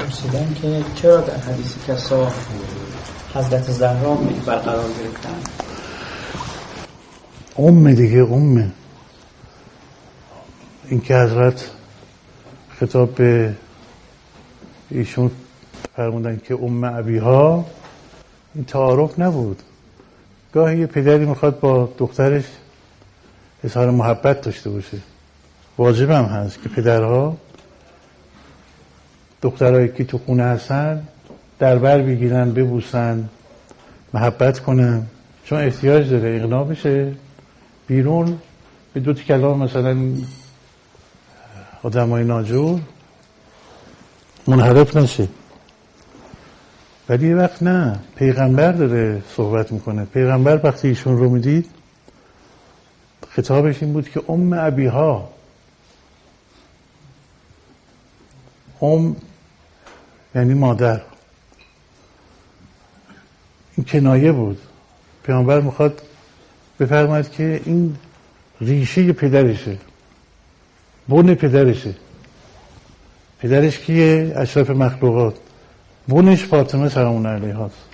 پرسیدن که چرا در حدیث کسا حضرت زهرا برقرار گرفتن؟ ام دیگه ام این که حضرت خطاب به ایشون فرمودن که ام ها این تعارف نبود. گاهی یه پدری می‌خواد با دخترش اظهار محبت داشته باشه. واجب هم هست که پدرها دخترهایی که تو خونه هستن در بر بگیرن ببوسن محبت کنن. چون احتیاج داره اقناع بشه. بیرون به دو کلام مثلا آدمای ناجور منحرف نشه. ولی یه وقت نه پیغمبر داره صحبت می‌کنه. پیغمبر وقتی ایشون رو می‌دید خطابش این بود که ام ابیها. ام یعنی مادر. این کنایه بود. پیامبر می‌خواد بفرماید که این ریشه پدرشه. بن پدرشه. پدرش کیه؟ اشرف مخلوقات. بونش فاطمه سلام هاست